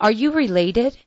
Are you related?